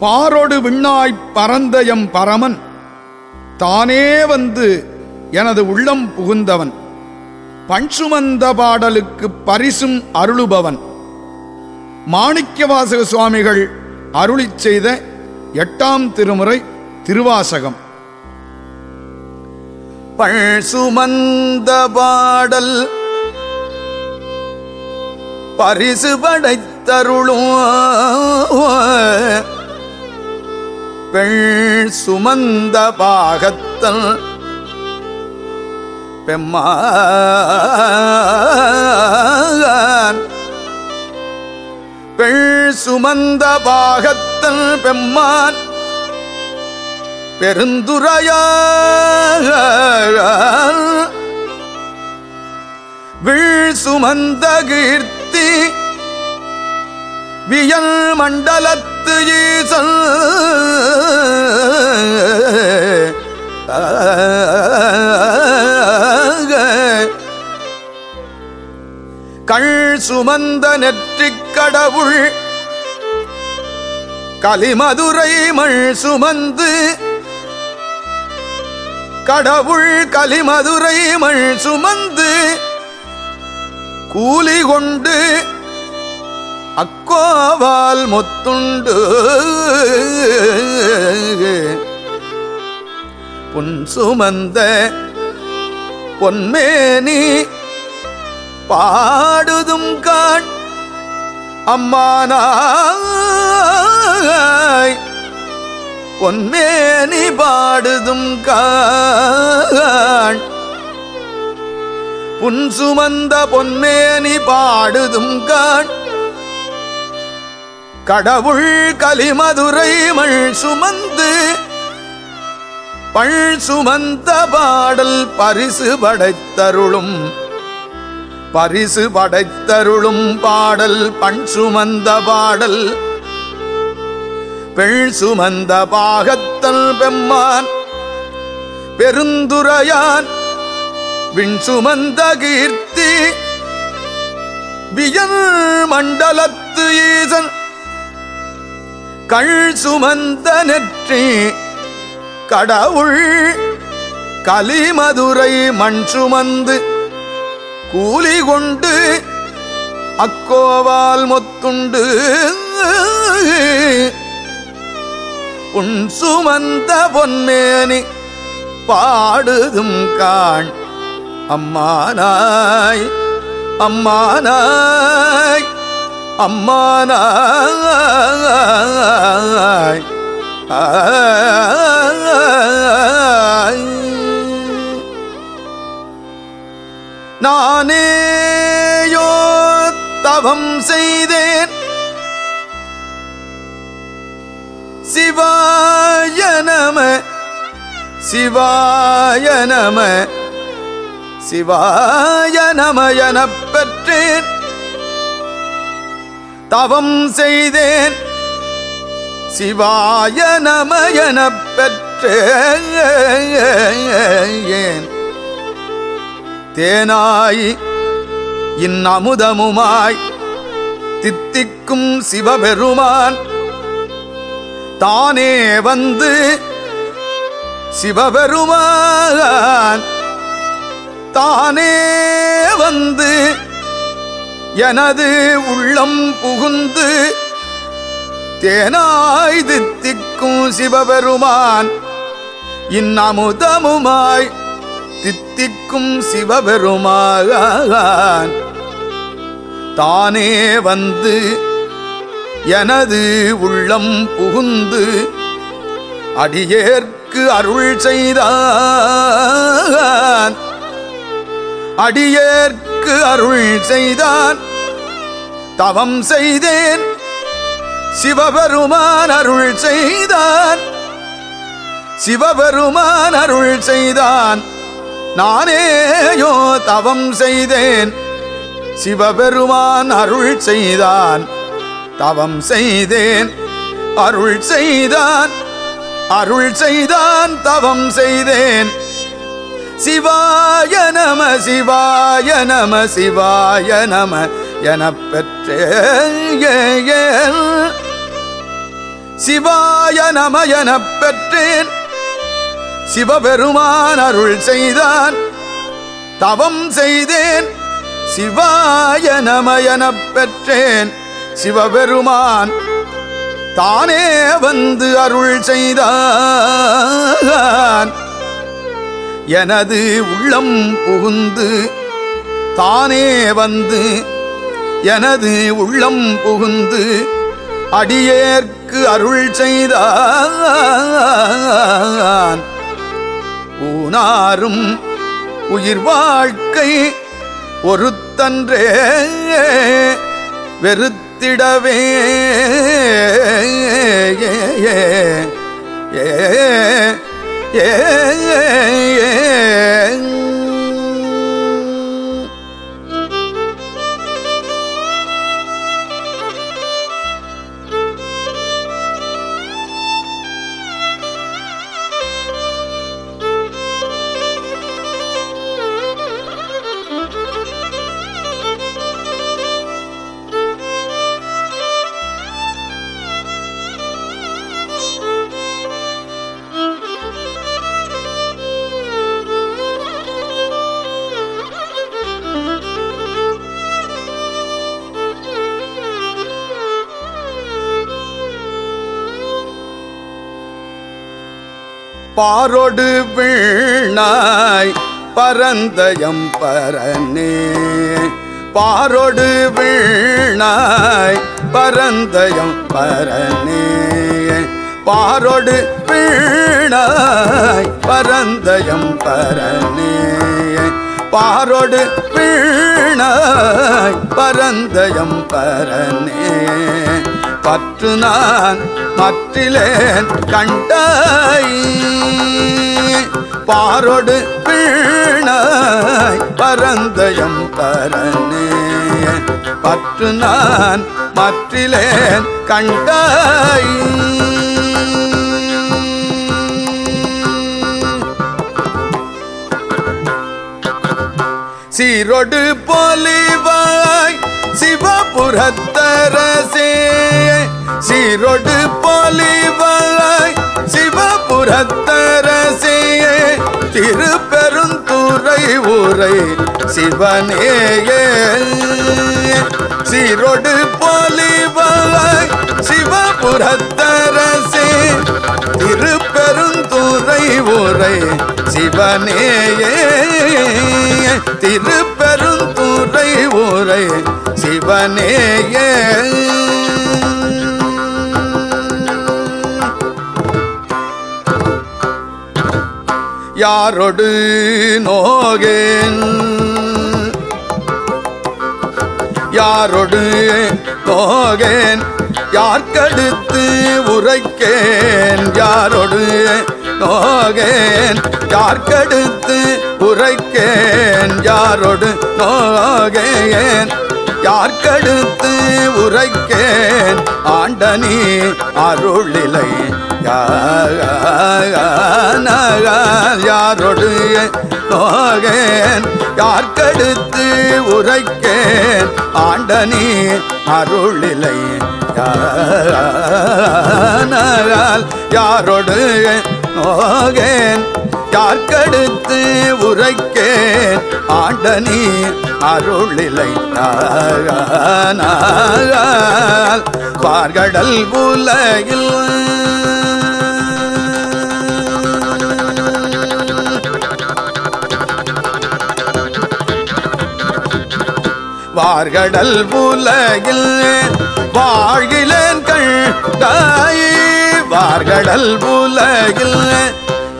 பாரொடு விண்ணாய்ப் பரந்தயம் பரமன். தானே வந்து எனது உள்ளம் புகுந்தவன். பஞ்சுமந்த பாடலுக்கு பரிசும் அருளுபவன். மாணிக்கவாசக சுவாமிகள் அருளிச் செய்த எட்டாம் திருமுறை திருவாசகம். பழ்சுமந்த பாடல் பரிசு படைத்தருளும். பெண் சுமந்த பாகத்தல் பெம்மான். பெண் சுமந்த பாகத்தல் பெம்மான். பெருந்துரையார் வீழ் சுமந்த கீர்த்தி வியல் மண்டலத்து ஈசல். கள் சுமந்த நெற்றிக் கடவுள். கலிமதுரை மண் சுமந்து. கடவுள் கலிமதுரை மண் சுமந்து. கூலி கொண்டு அக்கோவால் முத்துண்டு. புன் சுமந்த பொன்மேனி பாடுதும் காண் அம்மானாய். பொன்மேனி பாடுதும் காண் புன் சுமந்த பொன்மேனி பாடுதும் காண் கடவுள் கலிமதுரை மண் சுமந்து பள் சுமந்த பாடல் பரிசு படைத்தருளும் பரிசு படைத்தருளும் பாடல் பண் சுமந்த பாடல் பெண் சுமந்த பாகத்தல் பெம்மான் பெருந்துரையான் விண் சுமந்த கீர்த்தி வியல் மண்டலத்து ஈசன் கள் சுமந்த நெற்றி கடவுள் கலிமதுரை மண் சுமந்து கூலி கொண்டு அக்கோவால் மொத்துண்டு. உன் சுமந்த பொன்மேனி பாடுதும் காண். அம்மானாய் அம்மானாய் அம்மானாய். நானேயோ தவம் செய்தேன். சிவாய நம சிவாய நம சிவாய நம எனப் பெற்றேன். தவம் செய்தேன். சிவாய நமயன பெற்றேன். தேனாய் இந்நமுதமுமாய் தித்திக்கும் சிவபெருமான். தானே வந்து சிவபெருமான். தானே வந்து எனது உள்ளம் புகுந்து தேனாய் தித்திக்கும் சிவபெருமான் இன்னமுதமுமாய் தித்திக்கும் சிவபெருமான் தானே வந்து எனது உள்ளம் புகுந்து அடியேற்கு அருள் செய்தான் அடியேற்கு அருள் செய்தான். தவம் செய்தேன். சிவபெருமான் அருள் செய்தான். சிவபெருமான் அருள் செய்தான். நானேயோ தவம் செய்தேன். சிவபெருமான் அருள் செய்தான். தவம் செய்தேன். அருள் செய்தான். அருள் செய்தான் தவம் செய்தேன். சிவாய நம சிவாய நம சிவாய நம எனப் பெற்றேன் சிவாய நமயனப் பெற்றேன். சிவபெருமான் அருள் செய்தான். தவம் செய்தேன். சிவாய நமயனப் பெற்றேன். சிவபெருமான் தானே வந்து அருள் செய்தான். எனது உள்ளம் புகுந்து தானே வந்து எனது உள்ளம் புகுந்து அடியேற்கு அருள் செய்தான் ஊனாரும் உயிர் வாழ்க்கை ஒருத்தன்றே வெறுத்திடவே ஏ ஏ ஏ பாரொடு வீணாய் பரந்தயம் பரனே. பாரொடு வீணாய் பரந்தயம் பரனே. பாரொடு வீணாய் பரந்தயம் பரனே. பாரொடு வீணாய் பரந்தயம் பரனே. பற்று நான் மற்றிலேன் கண்டாய். பாரொடு வீணாய் பரந்தயம் பரனே பற்று நான் மற்றிலேன் கண்டாய். சீரொடு போலிவாய் சிவபுரத்தரசே. சீரோடு பொலிவாய் சிவபுரத்தரசியே திருப்பெருந்துறை ஊரை சிவனேயே. சீரோடு பொலிவாய் சிவபுரத்தரசே திருப்பெருந்துறை ஊரை சிவனேயே. திருப்பெருந்துறை ஊரை சிவனேயே. யாரொடு நோகேன்? யாரொடு நோகேன்? யார்கடுத்து உரைக்கேன்? யாரொடு நோகேன்? யார்கடுத்து உரைக்கேன்? யாரொடு நோகேன்? யார்கடுத்து உரைக்கேன்? ஆண்டனி அருளிலை யாரொடு நோகேன் யார்கடுத்து உரைக்கேன்? ஆண்டனி அருளிலை. யாரொடு நோகேன் யார்கடுத்து உரைக்கேன்? ஆண்டனி அருளிலை. பார்கடல் உலகில் வார்கடல் புலகில் வாழ்கிலன் கண்டாய் வார்கடல் புலகில்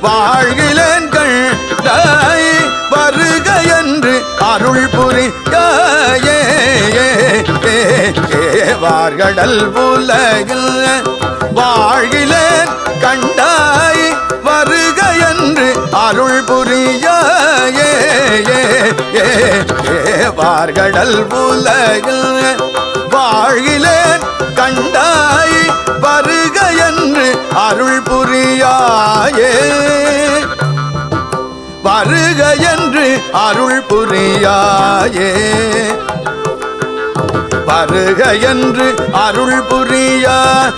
வாழ்கிலன் கண்டாய் வருக என்று அருள் புரியாயே வார்கடல் புலகில் வாழ்கிலன் அருள் புரிய வார்கடல் உலகில் வாழ்கிலேன் கண்டாய் வருக என்று அருள் புரியாயே. வருக என்று அருள் புரியாயே. வருக என்று அருள் புரியாயே